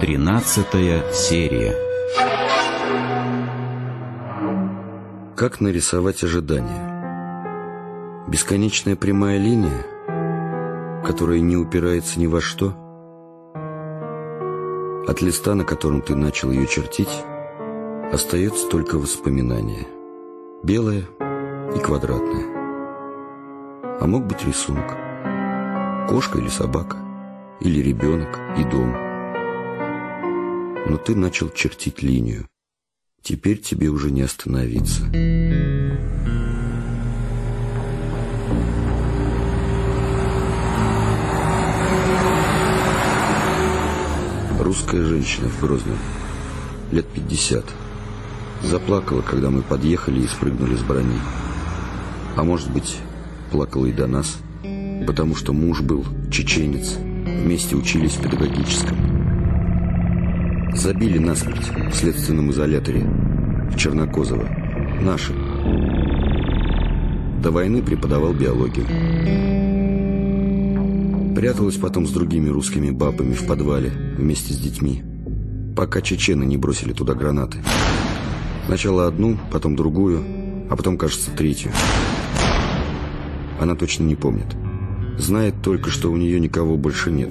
Тринадцатая серия. Как нарисовать ожидание? Бесконечная прямая линия, которая не упирается ни во что? От листа, на котором ты начал ее чертить, остается только воспоминание. Белое и квадратное. А мог быть рисунок. Кошка или собака, или ребенок и дом – но ты начал чертить линию. Теперь тебе уже не остановиться. Русская женщина в Грозном, лет пятьдесят, заплакала, когда мы подъехали и спрыгнули с брони. А может быть, плакала и до нас, потому что муж был чеченец, вместе учились в педагогическом. Забили насмерть в следственном изоляторе в Чернокозово. Наши. До войны преподавал биологию. Пряталась потом с другими русскими бабами в подвале вместе с детьми, пока чечены не бросили туда гранаты. Сначала одну, потом другую, а потом, кажется, третью. Она точно не помнит. Знает только, что у нее никого больше нет.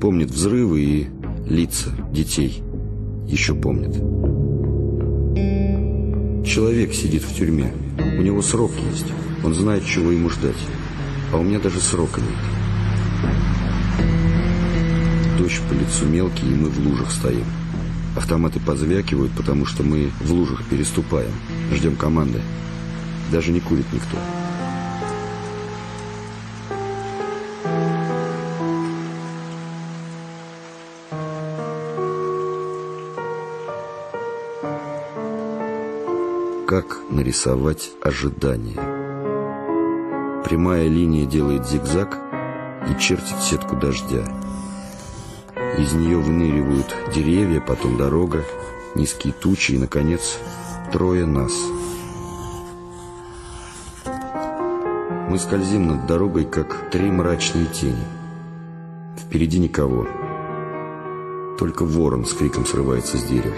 Помнит взрывы и лица детей еще помнят. Человек сидит в тюрьме. У него срок есть. Он знает, чего ему ждать. А у меня даже срока нет. Дождь по лицу мелкий, и мы в лужах стоим. Автоматы позвякивают, потому что мы в лужах переступаем. Ждем команды. Даже не курит никто. Как нарисовать ожидание. Прямая линия делает зигзаг и чертит сетку дождя. Из нее выныривают деревья, потом дорога, низкие тучи и, наконец, трое нас. Мы скользим над дорогой, как три мрачные тени. Впереди никого. Только ворон с криком срывается с дерева.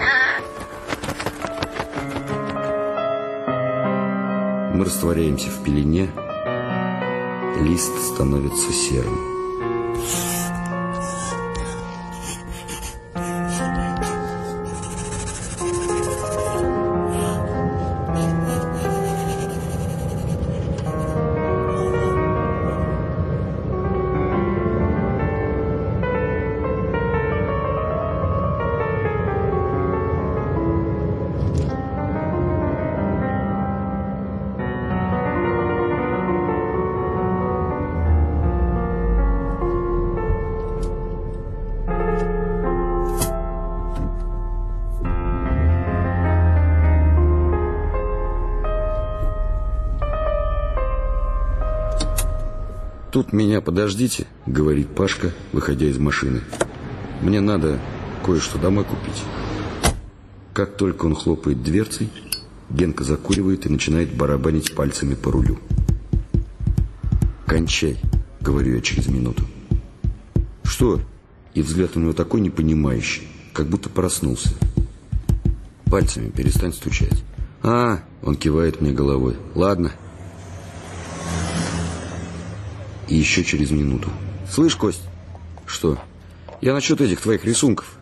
Мы растворяемся в пелене, лист становится серым. «Тут меня подождите», — говорит Пашка, выходя из машины. «Мне надо кое-что домой купить». Как только он хлопает дверцей, Генка закуривает и начинает барабанить пальцами по рулю. «Кончай», — говорю я через минуту. «Что?» И взгляд у него такой непонимающий, как будто проснулся. «Пальцами перестань стучать». «А!» — он кивает мне головой. «Ладно». И еще через минуту. «Слышь, Кость?» «Что?» «Я насчет этих твоих рисунков».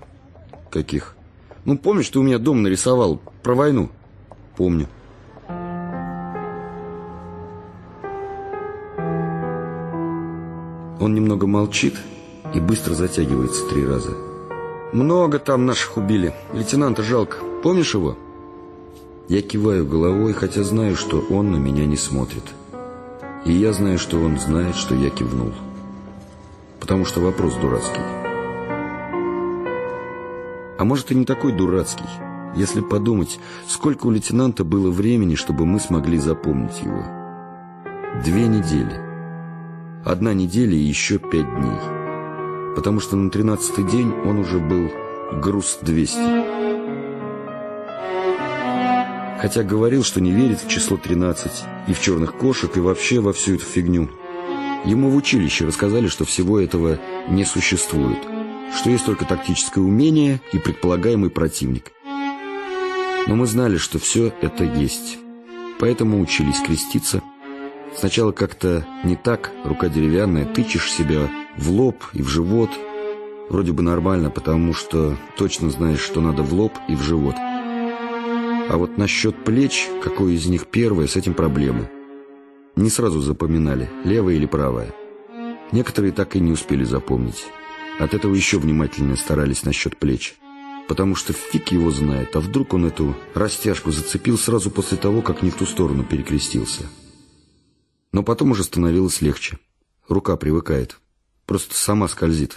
«Каких?» «Ну, помнишь, ты у меня дом нарисовал про войну?» «Помню». Он немного молчит и быстро затягивается три раза. «Много там наших убили. Лейтенанта жалко. Помнишь его?» Я киваю головой, хотя знаю, что он на меня не смотрит. И я знаю, что он знает, что я кивнул. Потому что вопрос дурацкий. А может и не такой дурацкий, если подумать, сколько у лейтенанта было времени, чтобы мы смогли запомнить его. Две недели. Одна неделя и еще пять дней. Потому что на тринадцатый день он уже был груз 200. Хотя говорил, что не верит в число 13 и в черных кошек, и вообще во всю эту фигню. Ему в училище рассказали, что всего этого не существует, что есть только тактическое умение и предполагаемый противник. Но мы знали, что все это есть. Поэтому учились креститься. Сначала как-то не так, рука деревянная, тычешь себя в лоб и в живот. Вроде бы нормально, потому что точно знаешь, что надо в лоб и в живот. А вот насчет плеч, какое из них первое, с этим проблемы. Не сразу запоминали, левое или правое. Некоторые так и не успели запомнить. От этого еще внимательнее старались насчет плеч. Потому что фиг его знает, а вдруг он эту растяжку зацепил сразу после того, как не в ту сторону перекрестился. Но потом уже становилось легче. Рука привыкает. Просто сама скользит.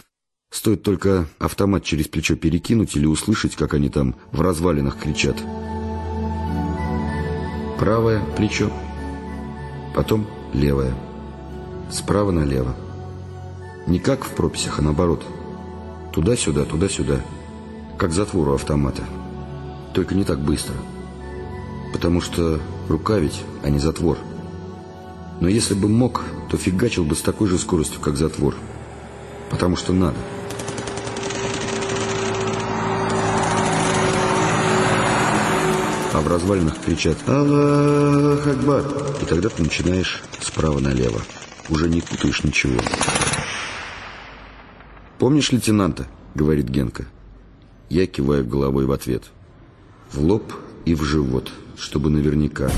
Стоит только автомат через плечо перекинуть или услышать, как они там в развалинах кричат. Правое плечо, потом левое, справа налево. Не как в прописях, а наоборот. Туда-сюда, туда-сюда. Как затвору автомата. Только не так быстро. Потому что рука ведь, а не затвор. Но если бы мог, то фигачил бы с такой же скоростью, как затвор. Потому что надо. В развалинах кричат «Аллах Акбар!» И тогда ты начинаешь справа налево. Уже не путаешь ничего. «Помнишь лейтенанта?» — говорит Генка. Я киваю головой в ответ. В лоб и в живот, чтобы наверняка.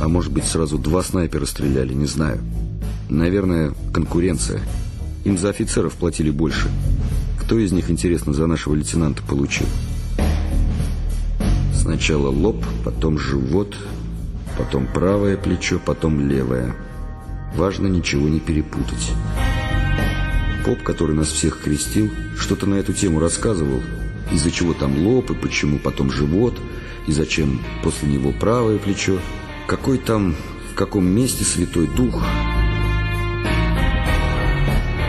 А может быть, сразу два снайпера стреляли, не знаю. Наверное, конкуренция. Им за офицеров платили больше. Кто из них, интересно, за нашего лейтенанта получил? Сначала лоб, потом живот, потом правое плечо, потом левое. Важно ничего не перепутать. Поп, который нас всех крестил, что-то на эту тему рассказывал. Из-за чего там лоб и почему потом живот, и зачем после него правое плечо. Какой там, в каком месте Святой Дух.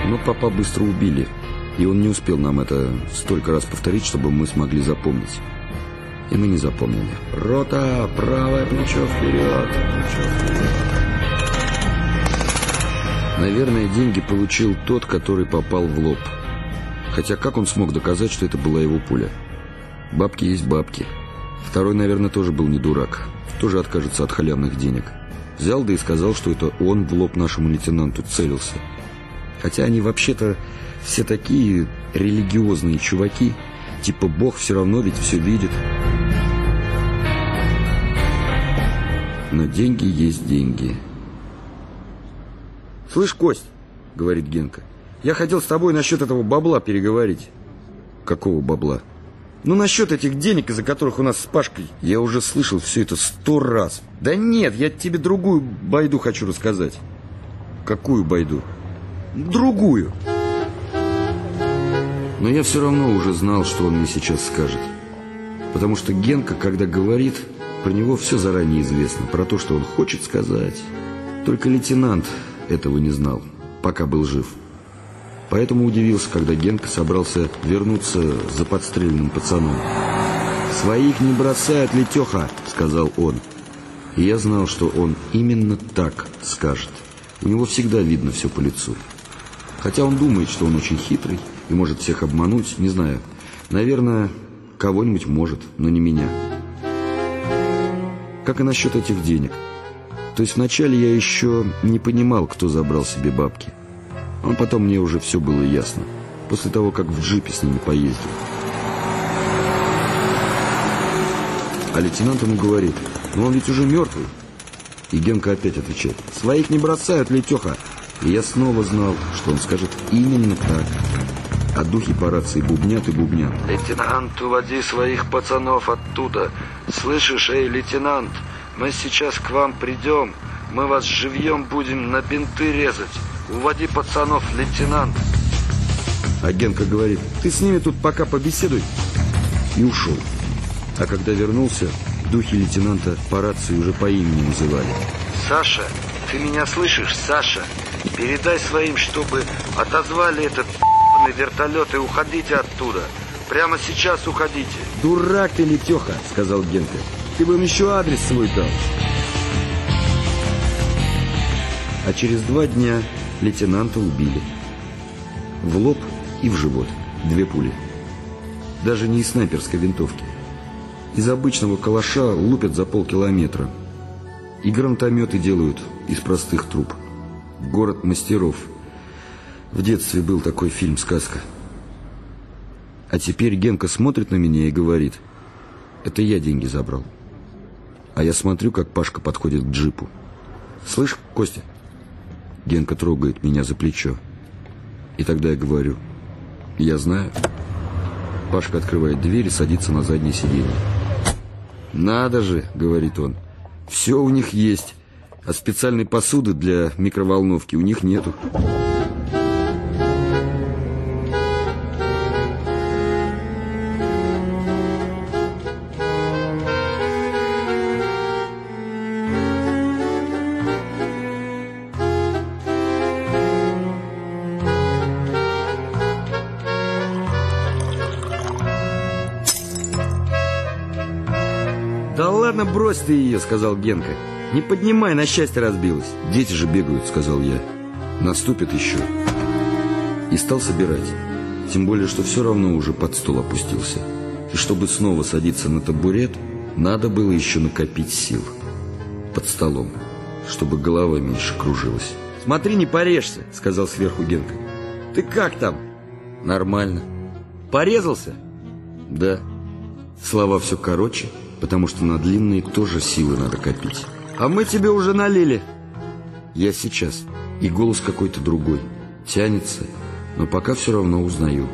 Но папа быстро убили, и он не успел нам это столько раз повторить, чтобы мы смогли запомнить. И мы не запомнили. «Рота! Правое плечо вперед! Плечо вперед!» Наверное, деньги получил тот, который попал в лоб. Хотя как он смог доказать, что это была его пуля? Бабки есть бабки. Второй, наверное, тоже был не дурак. Тоже откажется от халявных денег. Взял да и сказал, что это он в лоб нашему лейтенанту целился. Хотя они вообще-то все такие религиозные чуваки. Типа Бог все равно ведь все видит. Но деньги есть деньги. «Слышь, Кость», — говорит Генка, — «я хотел с тобой насчет этого бабла переговорить». «Какого бабла?» «Ну, насчет этих денег, из-за которых у нас с Пашкой...» «Я уже слышал все это сто раз». «Да нет, я тебе другую байду хочу рассказать». «Какую байду?» «Другую». Но я все равно уже знал, что он мне сейчас скажет. Потому что Генка, когда говорит, про него все заранее известно, про то, что он хочет сказать. Только лейтенант этого не знал, пока был жив. Поэтому удивился, когда Генка собрался вернуться за подстреленным пацаном. «Своих не бросают, Летеха!» — сказал он. И я знал, что он именно так скажет. У него всегда видно все по лицу. Хотя он думает, что он очень хитрый и может всех обмануть, не знаю. Наверное, кого-нибудь может, но не меня. Как и насчет этих денег. То есть вначале я еще не понимал, кто забрал себе бабки. А потом мне уже все было ясно. После того, как в джипе с ними поездил. А лейтенант ему говорит, ну он ведь уже мертвый. И Генка опять отвечает, своих не бросают, Летеха. И я снова знал, что он скажет именно так. А духи по рации бубнят и бубнят. «Лейтенант, уводи своих пацанов оттуда. Слышишь, эй, лейтенант, мы сейчас к вам придем. Мы вас живьем будем на бинты резать. Уводи пацанов, лейтенант. Агентка говорит, ты с ними тут пока побеседуй. И ушел. А когда вернулся, духи лейтенанта по рации уже по имени называли. Саша, ты меня слышишь, Саша? Передай своим, чтобы отозвали этот вертолет и уходите оттуда. Прямо сейчас уходите. Дурак ты, Летеха, сказал Генка. Ты бы им еще адрес свой дал. А через два дня лейтенанта убили. В лоб и в живот. Две пули. Даже не из снайперской винтовки. Из обычного калаша лупят за полкилометра. И гранатометы делают из простых труб. Город мастеров. В детстве был такой фильм «Сказка». А теперь Генка смотрит на меня и говорит, это я деньги забрал. А я смотрю, как Пашка подходит к джипу. «Слышь, Костя?» Генка трогает меня за плечо. И тогда я говорю, «Я знаю». Пашка открывает дверь и садится на заднее сиденье. «Надо же», — говорит он, — «все у них есть, а специальной посуды для микроволновки у них нету». Ладно, брось ты ее», — сказал Генка. «Не поднимай, на счастье разбилась». «Дети же бегают», — сказал я. «Наступит еще». И стал собирать. Тем более, что все равно уже под стол опустился. И чтобы снова садиться на табурет, надо было еще накопить сил. Под столом, чтобы голова меньше кружилась. «Смотри, не порежься», — сказал сверху Генка. «Ты как там?» «Нормально». «Порезался?» «Да». Слова все короче, потому что на длинные тоже силы надо копить. «А мы тебе уже налили!» Я сейчас. И голос какой-то другой. Тянется, но пока все равно узнаю.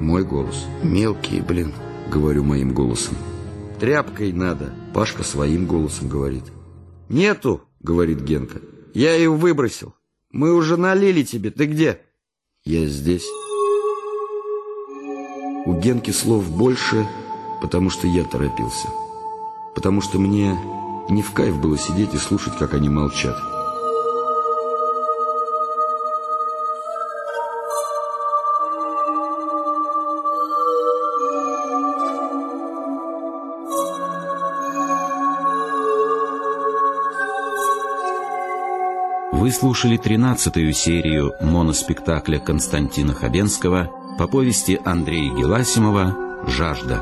Мой голос. «Мелкие, блин», — говорю моим голосом. «Тряпкой надо», — Пашка своим голосом говорит. «Нету», — говорит Генка. «Я ее выбросил. Мы уже налили тебе. Ты где?» «Я здесь». У Генки слов больше, потому что я торопился потому что мне не в кайф было сидеть и слушать, как они молчат. Вы слушали тринадцатую серию моноспектакля Константина Хабенского по повести Андрея Геласимова «Жажда».